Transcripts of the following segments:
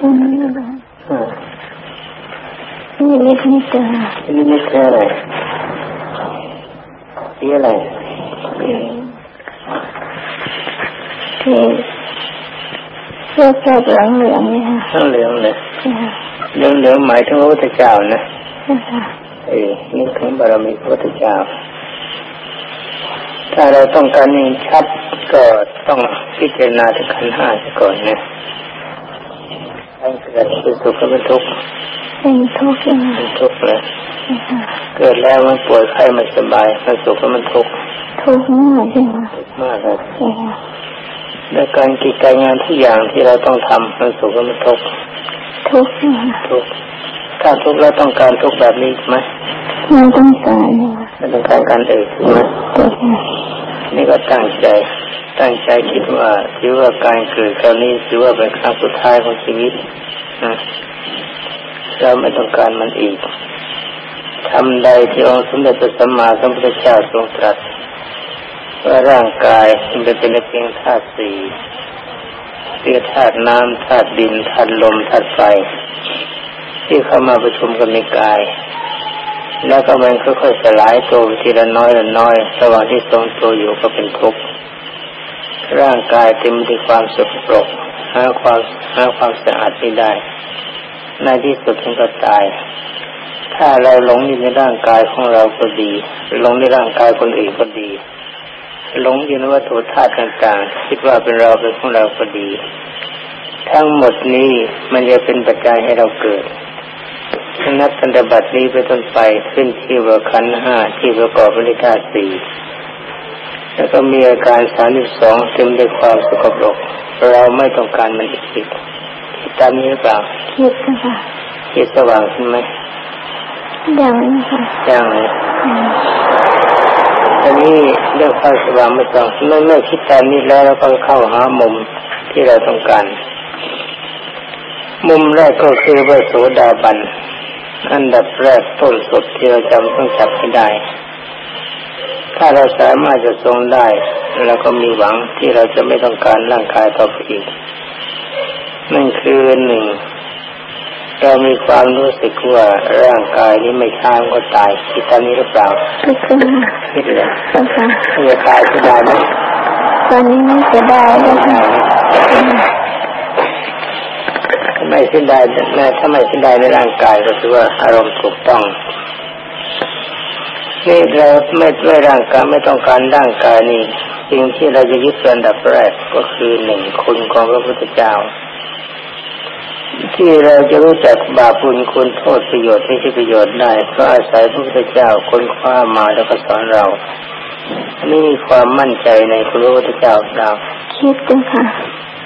อืมนี่นิดนิดเดียวนี่นี่คืออะไรสีอะไรที่เสื้อแคบเหลืองเหลืองนี่ค่ะทั้งเหลืองเลยค่ะเหลืองเหลืองหมายถึงพระพุทธเจ้านะค่ะเออนี่ถึงบารมีพระพุทธเจ้า ถ้าเราต้องการให้ชัดก็ต้องพิจารณาถึงขันธ์ห้าก่อนนะทั้ง เกิดเป็นสุขก็เป็นทุกข์เป็นทุกข์ยังไงเป็นทุกข์เลยค่ะเกิดแล้วมันป่วยไข้ไม่สบายมันสุขก็มันทุกข์ทุกข์มากใช่ไหมทุกข์มากเลยค่ะและการกิจการงานทุกอย่างที่เราต้องทำมันสุขก็มันทุกข์ทุกข์ค่ะทุกข์ถ้าทุกข์แล้วต้องการทุกข์แบบนี้ไหมไม่ต้องการเลยค่ะไม่ต้องการการอื่นใช่ไหมเจ้าค่ะนี่ก็ตั้งใจตั้งใจคิดว่าถือว่าการเกิดคราวนี้ถือว่าเป็นครั้งสุดท้ายของชีวิตนะ เราไม่ต้องการมันอีกทำใดที่องค์สมเด็จพระสัมมาสัมพุทธเจ้าทรงตรัสว่าร่างกายมันเป็นเพียงธาตุสี่คือธาตุน้ำธาตุดินธาตุลมธาตุไฟที่เข้ามาประชุมกันในกาย แล้วก็มันค่อยๆสลายตัวทีละน้อยละน้อยระหว่างที่ทรงตัวอยู่ก็เป็นทุกข์ร่างกายเต็มไปด้วยความสกปรก หาความหาความสะอาดไม่ได้ ในที่สุดมันก็ตาย ถ้าเราหลงอยู่ในร่างกายของเราก็ดีหลงในร่างกายคนอื่นก็ดีหลงอยู่ในวัตถุธาตุต่างๆคิดว่าเป็นเราเป็นของเราก็ดี ทั้งหมดนี้มันจะเป็นปัจจัยให้เราเกิดนับตั้งแต่บัดนี้ไปต้นไปขึ้นชื่ว่าขันห้าที่ประกอบวยธาสี่แล้วก็มีอาการสามสิบสองเต็มด้วยความสกปรก เราไม่ต้องการมันอีกคิดตามนี้หรือเปล่าคิดค่ะคิดสว่างขึ้นไหมยังนะคะยังเลยอืมตอนนี้เรื่องความสว่างไม่ต้องเมื่อเมื่อคิดตามนี้แล้วเราก็เข้าหามุมที่เราต้องการ มุมแรกก็คือว่าโสดาบันอันดับแรกต้นสุดที่เราจำต้องจับให้ได้ ถ้าเราสามารถจะทรงได้ เราก็มีหวังที่เราจะไม่ต้องการร่างกายต่อไปอีกนั่นคือหนึ่งเรามีความรู้สึกว่าร่างกายนี้ไม่ช้ามันก็ตายคิดตามนี้หรือเปล่าคิดค่ะคิดเลยเจ้าค่ะจะตายจะได้ไหมตอนนี้ไม่จะได้แล้วค่ะถ้าไม่เสียดายนะถ้าไม่เสียดายในร่างกายก็ถือว่าอารมณ์ถูกต้องนี่เราไม่ด้วยร่างกายไม่ต้องการร่างกายนี่ สิ่งที่เราจะยึดเป็นอันดับแรกก็คือหนึ่งคุณของพระพุทธเจ้า ที่เราจะรู้จักบาปบุญคุณโทษประโยชน์ไม่ใช่ประโยชน์ได้ก็อาศัยพระพุทธเจ้าค้นคว้ามาแล้วก็สอนเราอันนี้มีความมั่นใจในพระพุทธเจ้าเราคิดเจ้าค่ะ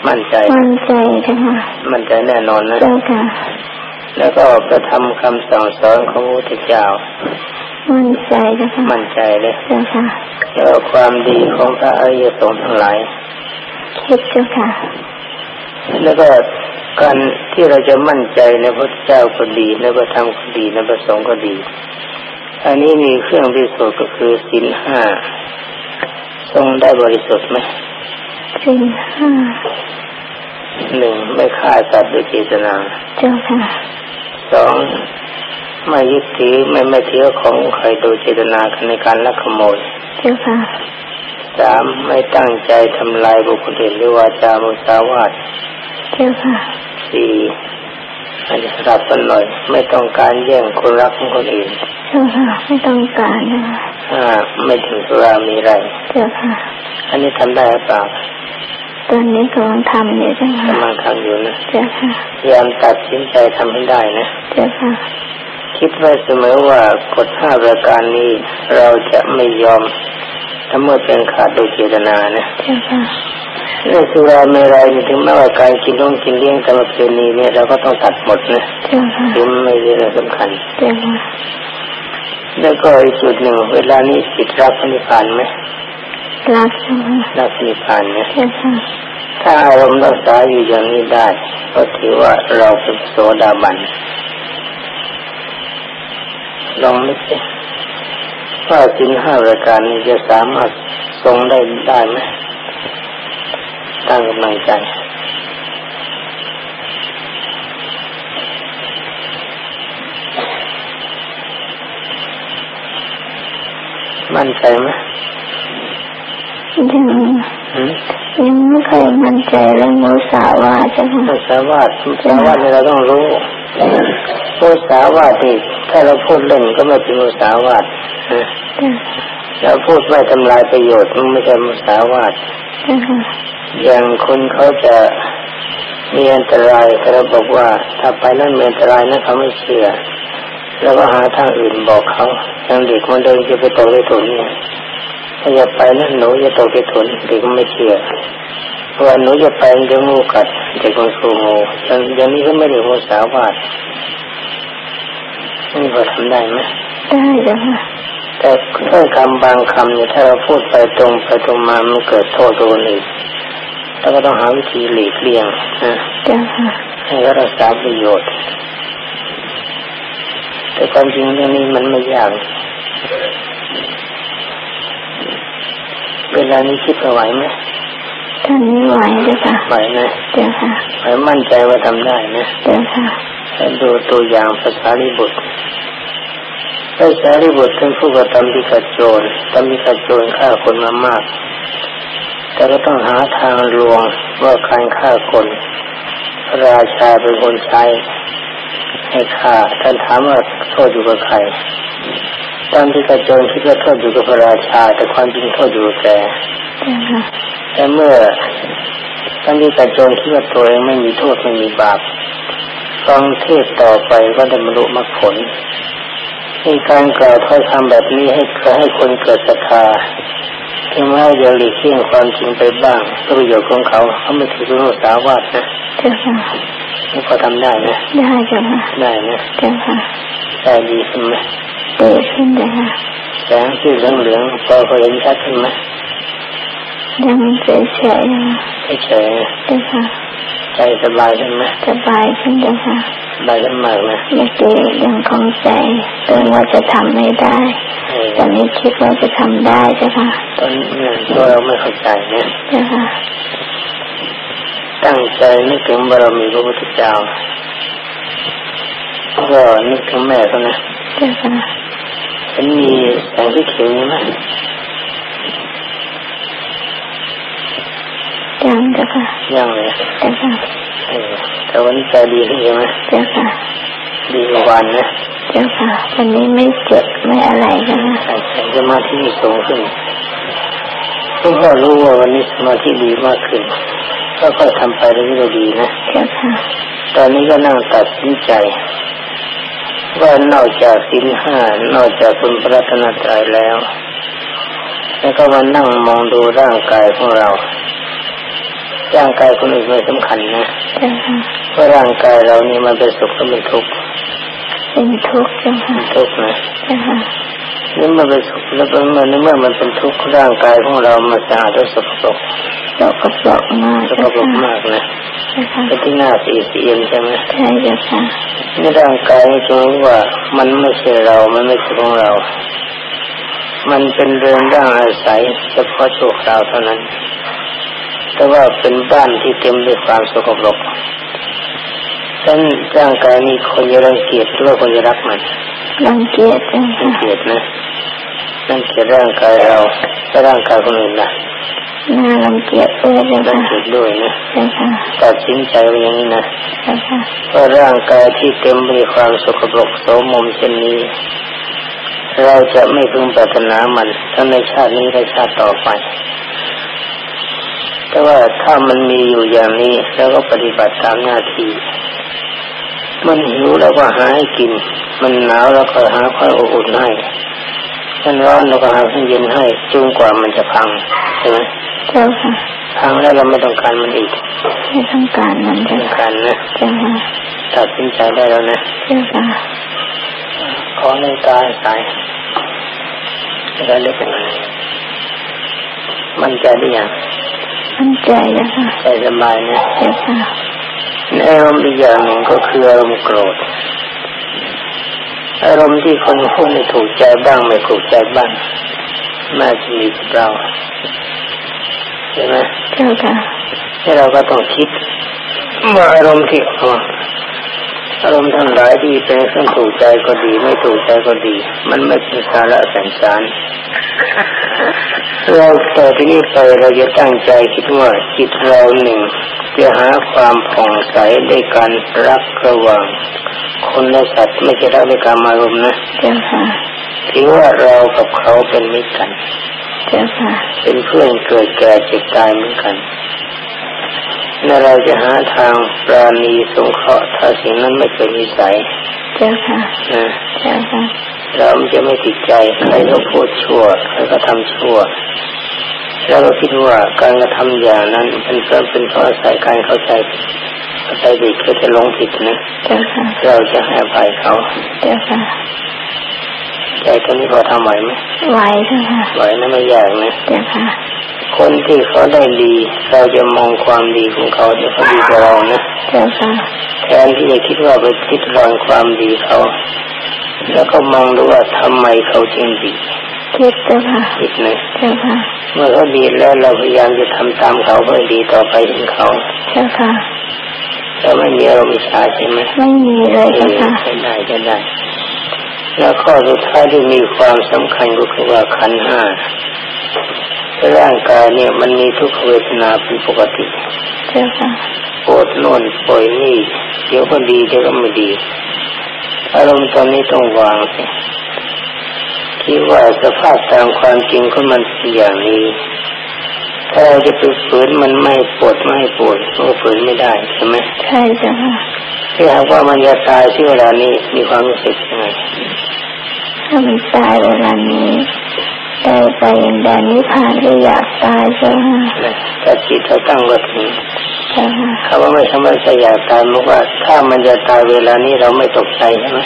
มั่นใจ มั่นใจเจ้าค่ะ มั่นใจแน่นอนนะเจ้าค่ะ แล้วก็กระทำคำสั่งสอนของพระพุทธเจ้า มั่นใจเจ้าค่ะมั่นใจเลยเจ้าค่ะแล้วก็ความดีของพระอริยสงฆ์ทั้งหลายคิดเจ้าค่ะ แล้วก็การที่เราจะมั่นใจในพระพุทธเจ้าก็ดีในพระธรรมก็ดีในพระสงฆ์ก็ดี อันนี้มีเครื่องพิสูจน์ก็คือศีลห้าทรงได้บริสุทธิ์ไหมสิ่งห้าหนึ่งไม่ฆ่าสัตว์ด้วยเจตนา เจ้าค่ะสอง ไม่ยึดถือไม่ไม่ถือของใครโดยเจตนาในการลักขโมยเจ้าค่ะสามไม่ตั้งใจทำลายบุคคลอื่นด้วยวาจามุสาวาทเจ้าค่ะสี่อันนี้สลับกันหน่อย ไม่ต้องการแย่งคนรักของคนอื่นเจ้าค่ะไม่ต้องการเจ้าค่ะห้าไม่ถึงสุรามีไรเจ้าค่ะ อันนี้ทำได้หรือเปล่าตอนนี้กำลังทำอยู่เจ้าค่ะกำลังทำอยู่นะเจ้าค่ะพยายามตัดสินใจทำให้ได้นะเจ้าค่ะ คิดไว้เสมอว่ากฎห้าประการนี้เราจะไม่ยอมถ้าเมื่อเป็นขาดโดยเจตนานะเจ้าค่ะเรื่องสุราเมรัยนี่ถึงแม้ว่าการกินล่งกินเลี้ยงตามประเพณีเนี่ยเราก็ต้องตัดหมดนะเจ้าค่ะถึงไม่ใช่เรื่องสำคัญเจ้าค่ะแล้วก็อีกจุดหนึ่งเวลานี้จิตรับพระนิพพานไหมรักเจ้าค่ะรับพระนิพพานนะเจ้าค่ะถ้าอารมณ์รักษาอยู่อย่างนี้ได้ ก็ถือว่าเราเป็นโสดาบัน ลองนึกสิว่าสินห้ารายการนี้จะสามารถทรงได้ได้ไหมตั้งกำลังใจมั่นใจไหมยังยังไม่เคยมั่นใจเรื่องมือสาวาทใช่ไหมโมสาวาทโมสาวายเราต้องรู้ มุสาวาทีถ้าเราพูดเล่นก็ไม่เป็นมุสาวาทนะจ้ะเราพูดไม่ทำลายประโยชน์มันไม่ใช่มุสาวาทอย่างคนเขาจะมีอันตรายเราบอกว่าถ้าไปนั่นมีอันตรายนะเขาไม่เชื่อแล้วก็หาทางอื่นบอกเขาอย่างเด็กมันเดินจะไปตกในถุนเนี่ยถ้าอย่าไปนั่นหนูจะตกในถุนเด็กไม่เชื่อ ว่าหนูจะไปเดี๋ยวงูกัดเด็กมันกลัวงูอย่างอย่างนี้ก็ไม่ได้มุสาวาทนี่พอทำได้ไหมได้จ้ะค่ะแต่ถ้อยคำบางคำเนี่ยถ้าเราพูดไปตรงไปตรงมามันเกิดโทษตัวคนอื่นแล้วก็ต้องหาวิธีหลีกเลี่ยงนะจ้ะค่ะให้เขารักษาประโยชน์ แต่ความจริงเรื่องนี้มันไม่ยากเวลานี้คิดว่าไหวไหม ตอนนี้ไหวจ้ะค่ะไหวนะจ้ะค่ะไหวมั่นใจว่าทำได้นะจ้ะค่ะให้ดูตัวอย่างภาษาลิบุตรภาษาลิบุตรเป็นผู้กระทำที่กระโจรทำที่กระโจรฆ่าคนมามาก แต่ก็ต้องหาทางลวงว่าการฆ่าคนพระราชาเป็นคนใช้ให้ฆ่าท่านถามว่าโทษอยู่กับใครตอนที่กระโจนคิดว่าโทษอยู่กับพระราชา แต่ความจริงโทษอยู่กับแกจ้ะค่ะ แต่เมื่อตอนที่กระโจนคิดว่าตัวเองไม่มีโทษไม่มีบาปฟังเทศต่อไปก็ได้บรรลุมรรคผลมีการกล่าวถ้อยคำแบบนี้ให้ให้คนเกิดศรัทธาถึงแม้จะหลีกเลี่ยงความจริงไปบ้างเพื่อประโยชน์ของเขาเขาไม่ถือเป็นมุสาวาทนะจ้ะค่ะนี่พอทำได้นะได้จ้ะค่ะได้นะจ้ะค่ะได้ดีขึ้นไหมดีขึ้นจ้ะค่ะแสงที่เหลืองเหลืองๆพอเขาเห็นชัดขึ้นไหม ยังเฉยๆจ้ะค่ะเฉยจ้ะค่ะๆใจสบายขึ้นไหมสบายขึ้นจ้ะค่ะสบายขึ้นมากนะเมื่อกี้ยังคงใจเกินว่าจะทำไม่ได้เออตอนนี้คิดว่าจะทำได้จ้ะค่ะตอนนี้เนี่ยตัวเราไม่เข้าใจเนี่ยจ้ะค่ะตั้งใจนึกถึงบารมีพระพุทธเจ้าก็นึกถึงแม่เขานะจ้ะค่ะเห็นมีแสงที่เขียวนี่ไหม ยังจ้ะค่ะยังเลยจ้ะค่ะเออแต่วันนี้ใจดีขึ้นใช่ไหมจ้ะค่ะดีกว่าวันนะจ้ะค่ะวันนี้ไม่เจ็บไม่อะไรจ้ะค่ะใช่ใช่สมาธิสูงขึ้นทุกคนรู้ว่าวันนี้สมาธิดีมากขึ้นก็ค่อยๆทำไปเรื่อยๆดีนะจ้ะค่ะตอนนี้ก็นั่งตัดสินใจว่านอกจากสินห้านอกจากคุณพระรัตนตรัยแล้ว แล้วก็มานั่งมองดูร่างกายของเรา ร่างกายคนอื่นไม่สำคัญนะจ้ะค่ะเพราะร่างกายเรานี่มันเป็นสุขก็เป็นทุกข์เป็นทุกข์จ้ะค่ะเป็นทุกข์นะจ้ะค่ะนี่มันเป็นสุขแล้วเมื่อในเมื่อมันเป็นทุกข์ร่างกายของเรามันสะอาดและสกปรกสกปรกมากสกจ้ะปรกค่ะมากนะจ้ะค่ะเป็นที่น่าสีเสียนใช่ไหมใช่จ้ะค่ะในร่างกายจงรู้ว่ามันไม่ใช่เรา มันไม่ใช่ของเรา มันเป็นเรือนร่างอาศัยเฉพาะชั่วคราวเท่านั้น แต่ว่าเป็นบ้านที่เต็มด้วยความสกปรกดังนั้นร่างกายนี้คนจะรังเกียจหรือว่าคนจะรักมันรังเกียจจ้ะรัค่ะงเกียจนะรังเกียจร่างกายเราและร่างกายคนอื่นนะน่ารังเกียจด้วยจ้ะรังค่ะเกียจด้วยนะจ้ะค่ะตัดสินใจไว้อย่างนี้นะจ้ะค่ะเพราะร่างกายที่เต็มไปด้วยความสกปรกโสมมเช่นนี้ เราจะไม่พึงปรารถนามันทั้งในชาตินี้และชาติต่อไป แต่ว่าถ้ามันมีอยู่อย่างนี้แล้วก็ปฏิบัติตามหน้าที่มันหิวแล้วก็หาให้กิน มันหนาวแล้วก็หาข้าวอุ่นให้มันร้อนแล้วก็หาเครื่องเย็นให้จนกว่ามันจะพังใช่ไหมเจ้าค่ะพังแล้วเราไม่ต้องการมันอีกไม่ต้องการมันต้จ้ะองค่ะการนะเจ้าค่ะตัดสินใจได้แล้วนะเจ้าค่ะขอในตาให้สายแล้วเล็กเป็นอะไรมันใจได้ยัง มั่นใจจ้ะค่ะใจสบายนะเจ้าค่ะในอารมณ์อีกอย่างหนึ่งก็คืออารมณ์โกรธ อารมณ์ที่คนพูดไม่ถูกใจบ้างไม่ถูกใจบ้างน่าจะมีกับเราใช่ไหมเจ้าค่ะที่เราก็ต้องคิดว่าอารมณ์ที่อ๋ออารมณ์ทั้งหลายที่เป็นเครื่องถูกใจก็ดี ไม่ถูกใจก็ดี มันไม่เป็นสาระแสนสาร เราต่อที่นี้ไปเราจะตั้งใจคิดว่าจิตเราหนึ่งจะหาความผ่องใสด้วยการรักระหว่างคนและสัตว์ไม่ใช่รักด้วยการมารมณ์นะเจ้าค่ะถือว่าเรากับเขาเป็นมิตรกันเจ้าค่ะเป็นเพื่อนเกิดแก่เจ็บตายเหมือนกันและเราจะหาทางปราณีสงเคราะห์ถ้าสิ่งนั้นไม่เป็นวิสัยเจ้าค่ะนะเจ้าค่ะ เราจะไม่ติดใจใครก็พูดชั่วใครก็ทำชั่ว แล้วเราคิดว่าการกระทำอย่างนั้นเป็นเพราะเป็นเพราะอาศัยการเข้าใจเข้าใจผิดก็จะหลงผิดนะเจ้าค่ะเราจะให้อภัยเขาเจ้าค่ะใจตอนนี้พอทำไหวไหมไหวเจ้าค่ะไหวนะไม่ยากนะเจ้าค่ะคนที่เขาได้ดี เราจะมองความดีของเขาเดี๋ยวเขาดีกว่าเรานะเจ้าค่ะแทนที่จะคิดว่าไปคิดรอนความดีเขา แล้วก็มองดูว่าทำไมเขาจึงดีคิดเจ้าค่ะคิดนะเจ้าค่ะ เมื่อเขาดีแล้วเราพยายามจะทำตามเขาเพื่อดีต่อไปถึงเขาเจ้าค่ะเราไม่มีอารมณ์อิจฉาใช่ไหมไม่มีเลยเอเจ้าอค่ะใช่ได้ใช่ได้แล้วข้อสุดท้ายที่มีความสำคัญก็คือว่าขันธ์ห้าร่างกายเนี่ยมันมีทุกขเวทนาเป็นปกติเจ้าค่ะปวดโน่นปล่อยนี่เดี๋ยวก็ดีเดี๋ยวก็ไม่ดี อารมณ์ตอนนี้ต้องวางสิคิดว่าสภาพตามความจริงของมันเป็นอย่างนี้ถ้าเราจะไปฝืนมันไม่ปวดไม่ปวดก็ฝืนไม่ได้ใช่ไหมใช่เจ้าค่ะถ้าหากว่ามันจะตายที่เวลานี้มีความรู้สึกยังไงถ้ามันตายเวลานี้ได้ไปอย่างแดนนิพพานก็อยากตายเจ้าค่ะนะแต่จิตเราตั้งไว้ถึงเจ้า ค่ะคำว่าไม่ทำให้ใจอยากตายมันว่า ถ้ามันจะตายเวลานี้เราไม่ตกใจใช่ไหม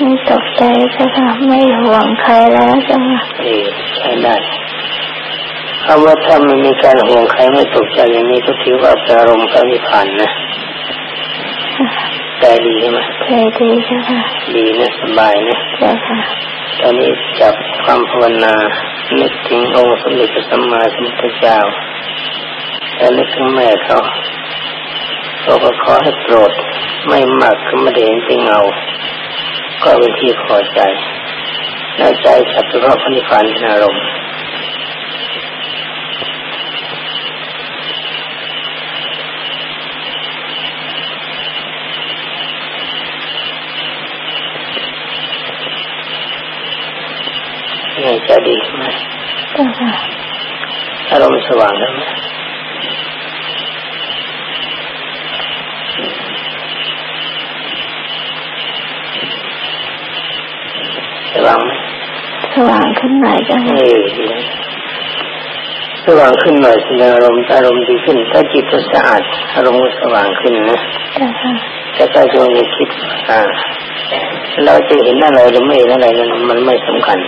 ไม่ตกใจเจ้าค่ะไม่ห่วงใครแล้วเจ้าค่ะเออใช่ได้คำว่าถ้ามันมีการห่วงใครไม่ตกใจอย่างนี้ก็ถือว่าเป็นอารมณ์พระนิพพานนะใจดีใช่ไหมใจดีเจ้าค่ะดีนะสบายนะเจ้าค่ะตอนนี้จับความภาวนานึกถึงองค์สมเด็จพระสัมมาสัมพุทธเจ้าแล้วนึกถึงแม่เขา เขาก็ขอให้โปรดไม่มากก็ไม่ได้เห็นเป็นเงา ก็เป็นที่พอใจในใจสัตว์รอบพระนิพพานเป็นอารมณ์นี่จะดีไหมเจ้าค่ะอารมณ์สว่างแล้วไหม สว่างไหมสว่างขึ้นหน่อยเจ้าเอค่ะอดีนะสว่างขึ้นหน่อยแสดงอารมณ์อารมณ์ดีขึ้น ถ้าจิตมันสะอาดอารมณ์ก็สว่างขึ้นนะเจ้าค่ะแต่ถ้าโยมจะคิดอ่าเราจะเห็นอะไรหรือไม่เห็นอะไรนั้นมันไม่สำคัญ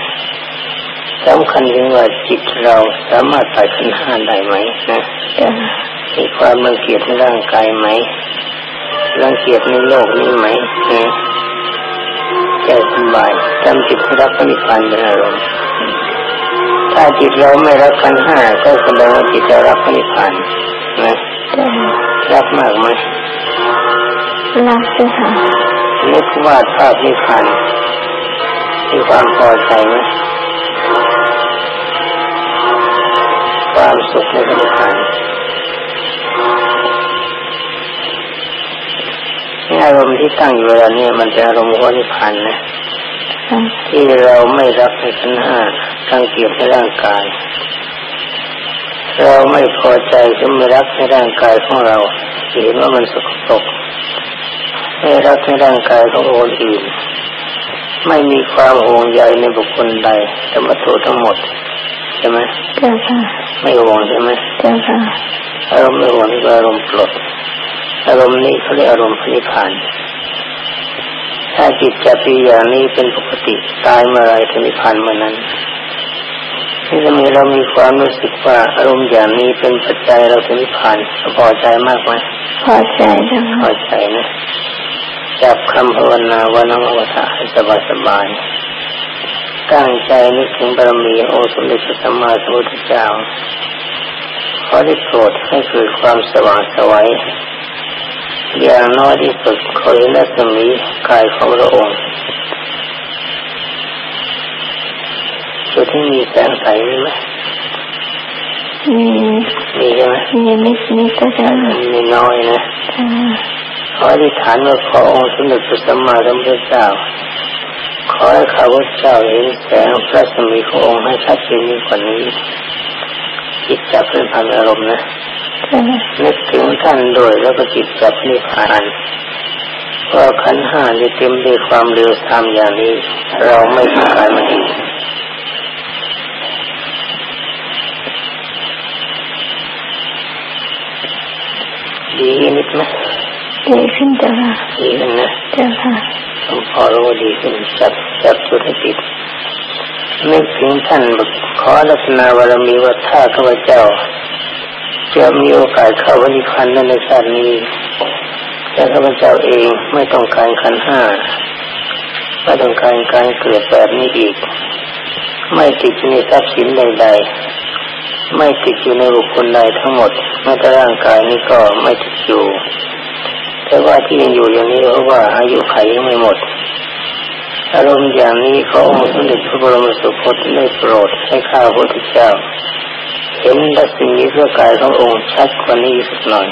สำคัญที่ว่าจิตเราสามารถตัดขันธ์ห้าได้ไหมนะเจ้าค่ะมีความรังเกียจในร่างกายไหมรังเกียจในโลกนี้ไหมนะ ใจสบายจำจิตให้รับพระนิพพานเป็นอารมณ์ถ้าจิตเราไม่รักขันธ์ห้าก็แสดงว่าจิตเรารักพระนิพพานนะเจ้าค่ะรักมากไหมรักเจ้าค่ะนึกวาดภาพนิพพานมีความพอใจไหมความสุขในพระนิพพาน อารมณ์ที่ตั้งอยู่เวลานี้มันเป็นอารมณ์ของพระนิพพานนะค่ะที่เราไม่รักในขันธ์ห้ารังเกียจในร่างกาย เราไม่พอใจจะไม่รักในร่างกายของเราเห็นว่ามันสกปรกไม่รักในร่างกายของคนอื่น ไม่มีความห่วงใยในบุคคลใดธรรมะโททั้งหมดใช่ไหมเจ้าค่ะไม่ห่วงใช่ไหมเจ้าค่ะอารมณ์ไม่ห่วงนี่ก็อารมณ์ปลด อารมณ์นี้เขาเรียกอารมณ์พระนิพพาน ถ้าจิตจะปีอย่างนี้เป็นปกติตายเมื่อไรถึงนิพพานเมื่อนั้นที่จะมีเรามีความรู้สึกว่าอารมณ์อย่างนี้เป็นปัจจัยเราถึงนิพพานพอใจมากไหมพอใจเจ้าพค่ะอใจนะจับคำภาวนาว่าน้องอวตารให้สบายสบายตั้งใจนึกถึงบารมีองค์สมเด็จพระสัมมาสัมพุทธเจ้าขอได้โปรดให้เกิดความสว่างสวัย อย่างน้อยที่สุดขอเห็นรัศมีกายของพระองค์จุดที่มีแสงใสไหมมีมีใช่ไหมมีนิดนิดก็จะมีน้อยนะขออธิษฐานว่าขอองค์สมเด็จพระสัมมาสัมพุทธเจ้า ขอให้ข้าพเจ้าเห็นแสงพระสมีขององค์ให้ชัดเจนยิ่งกว่านี้จิตจับเป็นพันอารมณ์นะ นึกถึงท่านโดยแล้วก็จิตจับนิพพานว่าขันห้าจะเต็มด้วยความเร็วตามอย่างนี้ เราไม่ต้องการมันอีกดีนิดไหมดีขึ้นจ้ะค่ะดีขึ้นนะจ้ะค่ะพอรู้ดีขึ้นจับจับจุดให้ติดนึกถึงท่านขอรัตนาวรมีว่าถ้าข้าพเจ้า จะมีโอกาสเข้าวันิพันธ์ในชาตินี้แต่ข้าพเจ้าเองไม่ต้องการขันห้าไม่ต้องการการเกิดแบบนี้อีก ไม่ติดในทรัพย์สินใด ๆ ไม่ติดอยู่ในบุคคลใดทั้งหมดแม้แต่ร่างกายนี้ก็ไม่ติดอยู่ แต่ว่าที่ยังอยู่อย่างนี้เพราะว่าอายุไขยังไม่หมดอารมณ์อย่างนี้เขาองค์สมเด็จพระบรมสุคตได้โปรดให้ข้าพระพุทธเจ้า เห็นดัชนีเพื่อกายขององค์ชัดกว่านี้สักหน่อย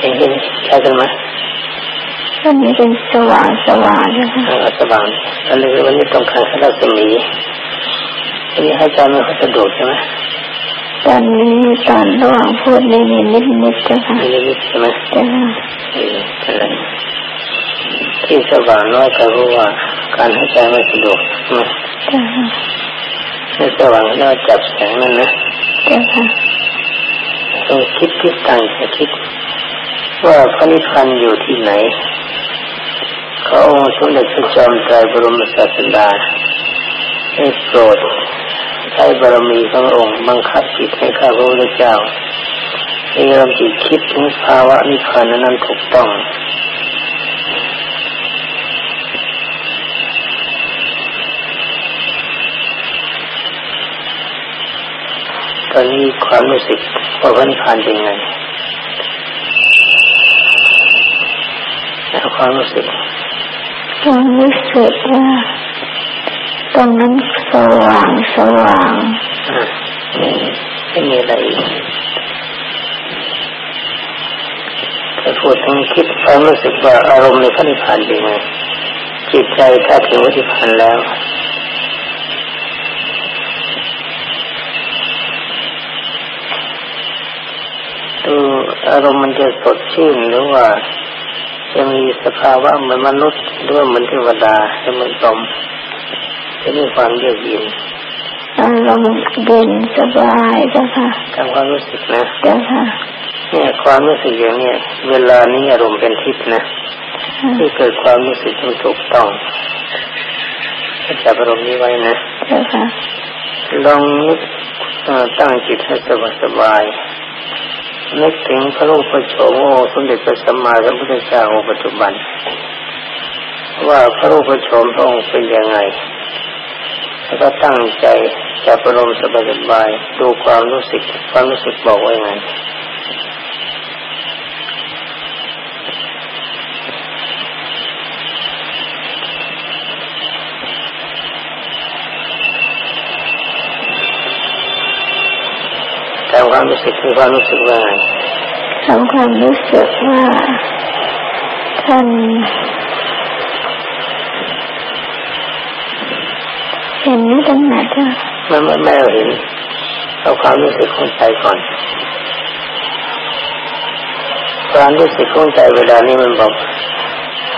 เห็นเห็นชัดกันไหมวันนี้เป็นสว่างสว่างนะคะสว่างอันนี้วันนี้ต้องการรัศมีอันนี้ให้ใจมันเขาสะดุดใช่ไหมตอนนี้ตอนระหว่างพูดนี่นิดนิดจ้ะค่ะนิดนิดใช่ไหมจ้ะเอออะไร ที่สว่างน้อยก็รู้ว่า การให้ใจมันสะดวกใช่ไหมจ้ะที่สว่างแล้วจับแสงนั่นนะจ้ะค่ะต้องคิดคิดต่างจะคิด ว่าพระนิพพานอยู่ที่ไหนเขาองค์สมเด็จพระจอมไตรบรมศาสดาให้โปรดใช้บารมีขององค์บังคับจิตให้ข้าพระพุทธเจ้าให้เริ่มจิตคิดถึงภาวะนิพพานนั้นถูกต้อง ตอนนี้ความรู้สึกว่าพระนิพพานเป็นไงแล้วความรู้สึกความรู้สึกว่าตรงนั้นสว่างสว่างไม่มีอะไรถ้าพูดถึงคิดความรู้สึกว่าอารมณ์ในพระนิพพานเป็นไงจิตใจถ้าถึงวันิพพานแล้วดูอารมณ์มันจะสดชื่นหรือว่าจะมีสภาวะเหมือนมนุษย์หรือว่าเหมือนเทวดาจะเหมือนสมจะมีความเยือกเย็นอารมณ์เย็นสบายเจ้าค่ะทำความรู้สึกนะเจ้าค่ะเนี่ยความรู้สึกอย่างเนี้ยเวลานี้อารมณ์เป็นทิพย์นะที่เกิดความรู้สึกที่ถูกต้องจับอารมณ์นี้ไว้นะเจ้าค่ะลองนึกตั้งจิตให้สบายสบาย นึกถึงพระรูปพระโฉมโอสมเด็จพระสัมมาสัมพุทธเจ้าของปัจจุบัน ว่าพระรูปพระโฉมพระองค์เป็นยังไงแล้วก็ตั้งใจจะประลมสบายสบายดูความรู้สึกความรู้สึกบอกว่ายังไง ความรู้สึกคือความรู้สึกว่าไงทำความรู้สึกว่าท่านเห็นนี่ตรงไหนจ้ะไม่ไม่ไม่เห็นเอาความรู้สึกของใจก่อนความรู้สึกของใจเวลานี้มันบอก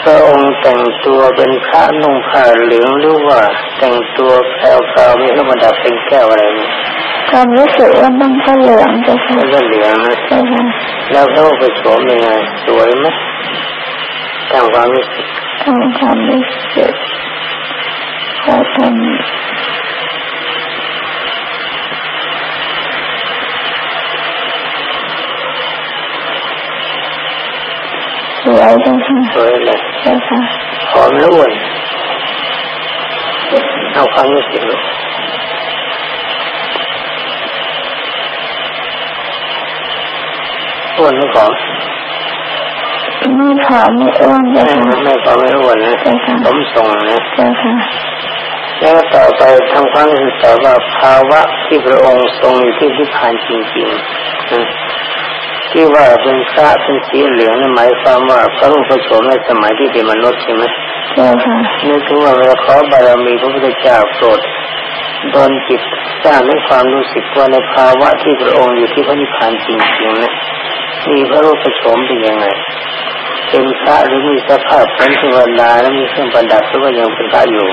พระองค์แต่งตัวเป็นพระนุ่งผ้าเหลืองหรือว่า แต่งตัวแพรวๆมีระดับเป็นแก้วอะไรนี่ ความรู้สึกว่าต้องผ้าเหลืองจะใช่ผ้าเหลืองนะใช่ค่ะแล้วเขาไปโฉมยังไงสวยไหมทางความรู้สึกทางความรู้สึกเขาทำสวยจังค่ะสวยเลยใช่ค่ะหอมล้วนเอาความรู้สึกลูก อ้วนหรือผอมไม่ผอมไม่อ้วนเลยค่ะไม่ผอมไม่อ้วนนะผมส่งนะเจ้าค่ะแล้วต่อไปทำความรู้สึกว่าภาวะที่พระองค์ทรงอยู่ที่ที่ผ่านจริงๆที่ว่าเป็นพระเป็นสีเหลืองนั่นหมายความว่าพระรูปโฉมในสมัยที่เป็นมนุษย์ใช่ไหมใช่ค่ะนึกถึงว่าเวลาขอบารมีพระพุทธเจ้าโปรดโดนจิตสร้างในความรู้สึกว่าในภาวะที่พระองค์อยู่ที่พระนิพพานจริงๆนะ มีพระรูปโฉมเป็นยังไง เป็นพระหรือมีสภาพเป็นเทวดาแล้วมีเครื่องประดับหรือว่ายังเป็นพระอยู่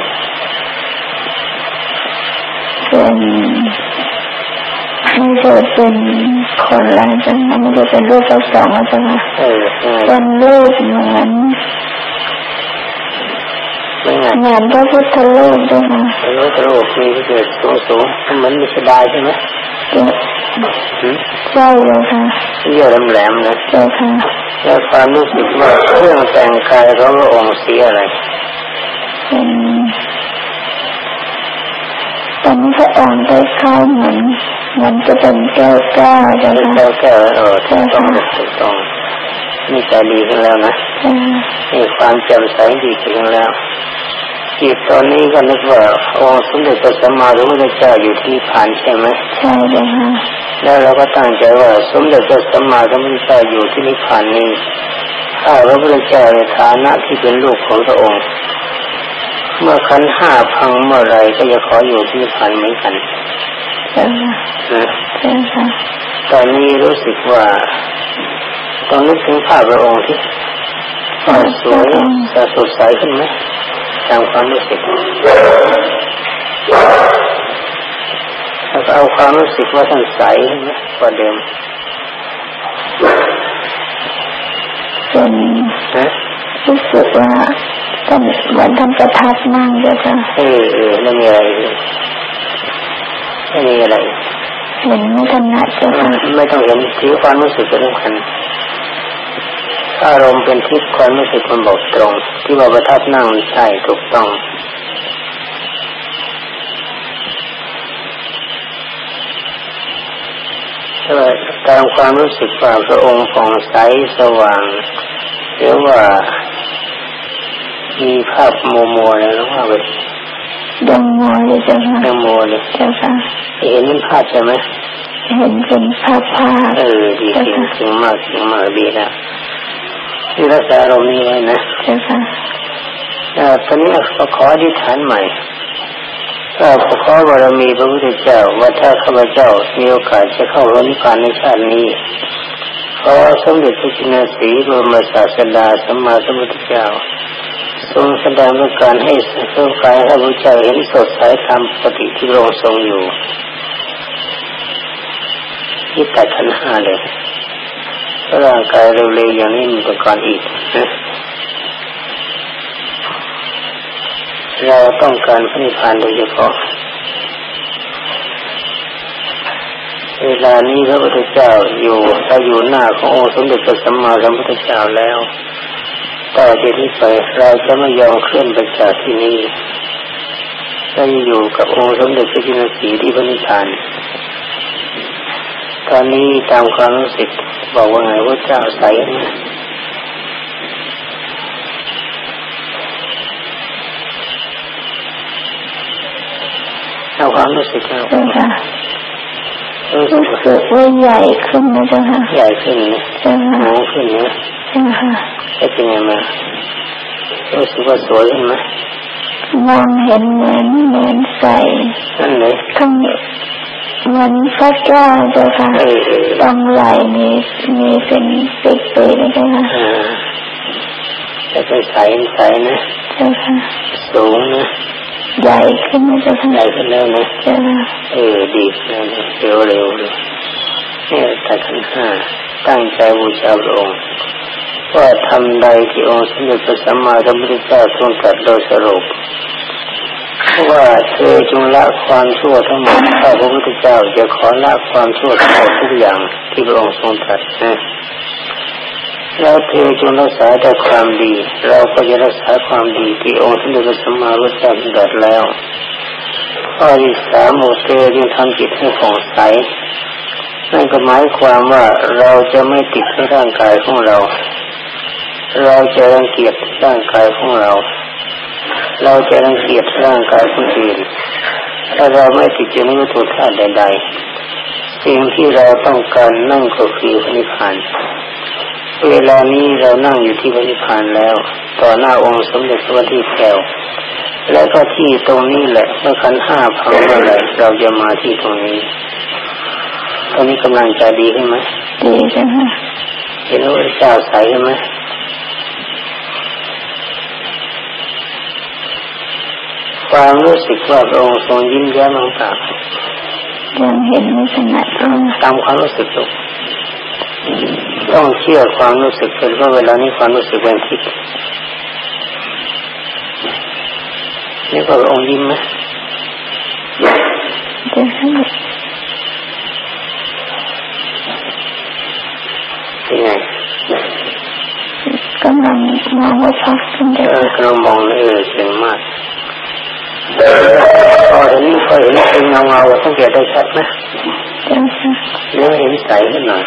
เป็นไม่ได้เป็นคนละจังไม่ได้เป็นรูปสองจังเป็นรูปเหมือน งานพระพุทธรูปด้วยนะพระพุทธรูปมีเกิดสูงสูงเหมือนมีสดายใช่ไหมใช่เลยค่ะเยอะแหลมๆนะใช่ค่ะแล้วความรู้สึกว่าเครื่องแต่งกายของพระองค์สีอะไรเป็นเป็นพระองค์ได้เข้าเหมือนมันจะเป็นแก้วแก้วจะแก้วแก้วเออถูกต้องถูกต้อง นี่ใจดีขึ้นแล้วนะมีความแจ่มใสดีขึ้นแล้วจิตตอนนี้ก็นึกว่าองค์สมเด็จพระสัมมาสัมพุทธเจ้าอยู่ที่ผ่านใช่ไหมใช่เลยค่ะแล้วเราก็ตั้งใจว่าสมเด็จพระสัมมาสัมพุทธเจ้าอยู่ที่นิพพานนี้ถ้าพระพุทธเจ้าในฐานะที่เป็นลูกของพระองค์ เมื่อขันห้าพังเมื่อไรก็จะขออยู่ที่นิพพานเหมือนกันใช่ค่ะตอนนี้รู้สึกว่า ต้องนึกถึงภาพพระองค์ที่สวยจะสดใสขึ้นไหมตามความรู้สึกแล้วก็เอาความรู้สึกว่าท่านใสกว่าเดิมเป็นรู้สึกว่าท่านเหมือนท่านประทับนั่งด้วยจ้ะเออเออไม่มีอะไรไม่มีอะไรเห็นไม่ถนัดจ้ะไม่ต้องเห็นถือความรู้สึกเป็นสำคัญ อารมณ์เป็นทิพย์ความรู้สึกมันบอกตรง ที่ว่าประทับนั่งใช่ถูกต้องตามความรู้สึกว่าพระองค์ผ่องใสสว่างหรือว่ามีภาพโมโมอะไรหรือว่าแบบดังโมเลยจ้ะค่ะดังโมเลยจ้ะค่ะเห็นภาพใช่ไหมเห็นเป็นภาพภาพเออดีจริงจริงมากจริงมากดีนะ ที่รักษาอารมณ์นี้ไว้นะใช่ค่ะตอนนี้ขออธิษฐานใหม่ถ้าขอบารมีพระพุทธเจ้าว่าถ้าข้าพเจ้ามีโอกาสจะเข้าร่วมการในชาตินี้ขอสมเด็จพระจินสีบรมศาสดาสัมมาสัมพุทธเจ้าทรงแสดงด้วยการให้ทรงกายให้พระเจ้าเห็นสดใสตามปกติที่พระองค์ทรงอยู่ที่ตัดขันห้าเลย ร่างกายเร็วๆอย่างนี้มีแต่ก่อนอีกเราต้องการพระนิพพานโดยเฉพาะ เวลานี้พระพุทธเจ้าอยู่ถ้าอยู่หน้าขององค์สมเด็จพระสัมมาสัมพุทธเจ้าแล้ว ต่อจากนี้ไปเราจะไม่ยอมเคลื่อนไปจากที่นี้จะอยู่กับองค์สมเด็จพระจินสีที่พระนิพพาน ตอนนี้ตามความรู้สึก บอกว่าไงว่าเจ้าใสนะเอาความรู้สึกเรารู้สึกว่าใหญ่ขึ้นนะเจ้าค่ะใหญ่ขึ้นนะเจ้าค่ะโตขึ้นนะเจ้าค่ะจะเป็นยังไงรู้สึกว่าสวยขึ้นไหมมองเห็นเหมือนเหมือนใสนั่นเลยข้างเห มือนพระแก้วเจ้าค่ะตรงไหลมีมีเป็นปิดปิดนะเจ้าค่ะจะเป็นใสใสนะเจ้าค่ะสูงนะใหญ่ขึ้นนะเจ้าค่ะใหญ่ขึ้นแล้วนะเจ้าค่ะเออดีแล้วนะเร็วเร็วเลยเนี่ยแต่ขันห้าตั้งใจบูชาพระองค์ว่าทำใดที่องค์สมเด็จพระสัมมาสัมพุทธเจ้าทรงตรัสโดยสรุป ว่าเธอจงละความชั่วทั้งหมดข้าพระพุทธเจ้าจะขอละความชั่วทั้งหมดทุกอย่างที่พระองค์ทรงตรัสนะแล้วเธอจงรักษาแต่ความดี เราก็จะรักษาความดีที่องค์สมเด็จพระสัมมาสัมพุทธเจ้าตรัสแล้วข้อที่สามโมเธอจงทำจิตให้ผ่องใสนั่นก็หมายความว่าเราจะไม่ติดในร่างกายของเรา เราจะรังเกียจร่างกายของเรา เราจะรังเกียจร่างกายคนอื่นถ้าเราไม่ติดอยู่ในวัตถุธาตุใดๆสิ่งที่เราต้องการนั่งก็คือพระนิพพานเวลานี้เรานั่งอยู่ที่พระนิพพานแล้ว ต่อหน้าองค์สมเด็จพระที่แก้วและก็ที่ตรงนี้แหละเมื่อขันห้าพังเมื่อไรเราจะมาที่ตรงนี้ตอนนี้กำลังใจดีขึ้นไหมดีจ้ะเห็นว่าเจ้าใสใช่ไหม ความรู้สึกว่าพระองค์ทรงยิ้มแย้มต่างยังเห็นไม่ขนาดตามความรู้สึกตกต้องเชื่อความรู้สึกเป็นว่าเวลานี้ความรู้สึกเป็นทิพย์นี่ก็องค์ยิ้มไหมเป็นไงกำลังมองว่าพักขึ้นเด็กกำลังมองเออเสียงมาก พอเห็นพอเห็นเป็นเงาเงาสังเกตได้ชัดไหมเนื้อเห็นใสขึ้นหน่อย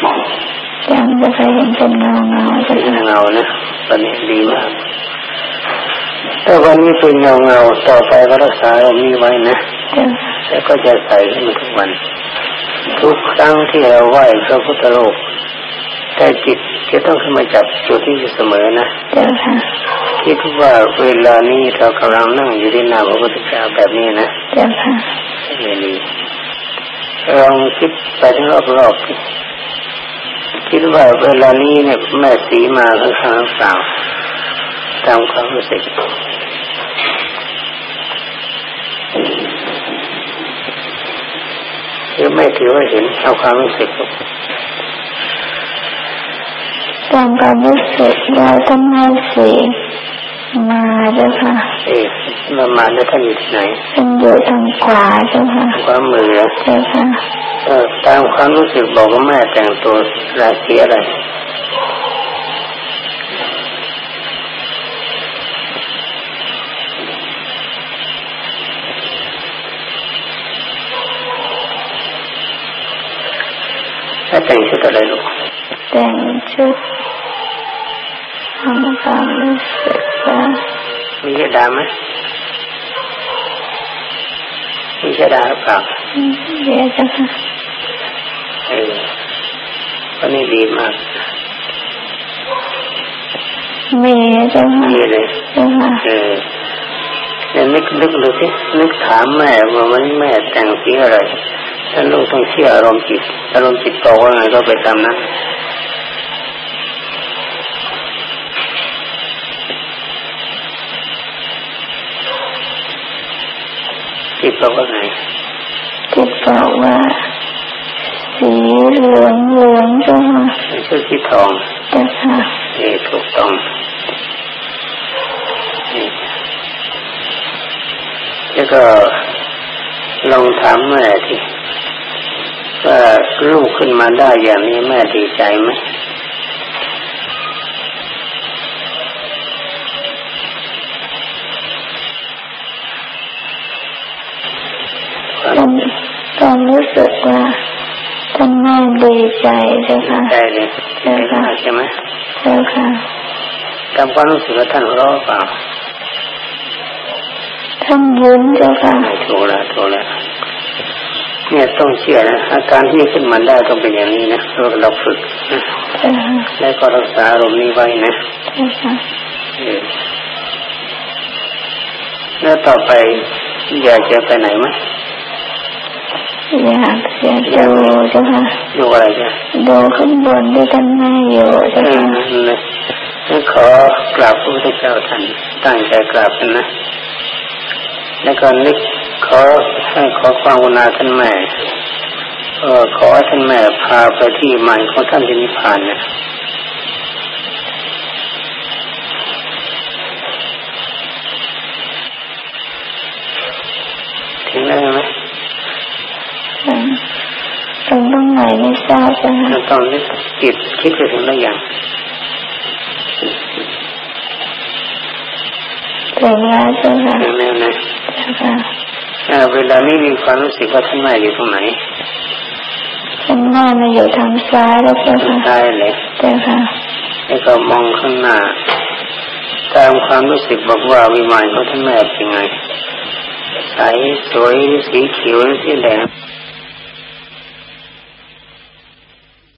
ยังจะเคยเห็นเป็นเงาเงาจะเงานะตอนนี้ดีมากถ้าวันนี้เป็นเงาเงาต่อไปก็รักษาเรามีไว้นะแล้วก็จะใส่ขึ้นทุกวัน ทุกครั้งที่เราไหว้พระพุทธรูปแต่จิตจะต้องขึ้นมาจับจุดที่เสมอนะ คิดว่าเวลานี้เรากำลังนั่งอยู่ที่หน้าพระพุทธเจ้าแบบนี้นะไม่ดีลองคิดไปทั้งรอบๆคิดว่าเวลานี้เนี่ยแม่สีมาข้างๆเปล่าตามความรู้สึกคือไม่ถือว่าเห็นเอาความรู้สึกตามความรู้สึกเราต้องให้สี มาเจ้าค่ะ เอ๊ะมามาแล้วท่านอยู่ที่ไหนท่านอยู่ทางขวาเจ้าค่ะความมือเจ้าค่ะเออตามความรู้สึกบอกว่าแม่แต่งตัวราศีอะไรถ้าแต่งชุดอะไรลูกแต่งชุดทำความรู้สึกว่า มีเจดาไหมมีเจดาหรือเปล่าเดี๋ยวจะค่ะเออวันนี้ดีมากมีจ้ะค่ะมีเลยจ้ะค่ะเออเนี่ยนึกนึกดูสินึกถามแม่ว่าวันนี้แม่แต่งสีอะไรท่านลูกต้องเชื่ออารมณ์จิต อารมณ์จิตบอกว่าไงก็ไปตามนั้น จิตบอกว่าไงจิตบอกว่าสีเหลืองเหลืองจ้ะไม่ใช่สีทองจ้ะค่ะนี่ถูกต้องแล้วก็ลองถามแม่ที่ว่าลูกขึ้นมาได้อย่างนี้แม่ดีใจไหมตอนรู้สึกว่าท่านแม่ดี ใจใช่ค่ะใจเลยใช่ค่ะใช่ไหมใช่ค่ะจำความรู้สึกว่าท่านร้อเปล่าท่านยิ้มเจ้าค่ะถูกแล้วถูกแล้วเนี่ยต้องเชื่อนะอาการที่ขึ้นมาได้ต้องเป็นอย่างนี้นะเราเราฝึกนะแล้วก็รักษาอารมณ์นี้ไว้นะแล้วต่อไปอยากจะไปไหนไหม อยากจะดูเจ้าค่ะดูอะไรจ้ะดูขึ้นบนด้วยกันแม่อยู่เจ้าค่ะนั่นขอกราบพระพุทธเจ้าท่านตั้งใจกราบกันนะ แล้วก็นึกขอให้ขอความอุณาท่านแม่เออขอท่านแม่พาไปที่ใหม่ของท่านที่นิพพานเนี่ยถึงได้ไหมตรงตรง ไหนไม่ทราบใช่ไหมตอนนี้จิตคิดไปถึงได้ยังถึงแล้วใช่ไหมถึงแล้วนะเวลานี้มีความรู้สึกว่าท่านแม่อยู่ตรงไหนท่านแม่มาอยู่ทางซ้ายแล้วเจ้าค่ะซ้ายเลยเจ้าค่ะแล้วก็มองข้างหน้าตามความรู้สึกบอกว่าวิมานเขาท่านแม่เป็นไงใสสวยหรือสีเขียวหรือสีแดง